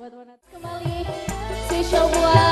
buat Kembali si show buat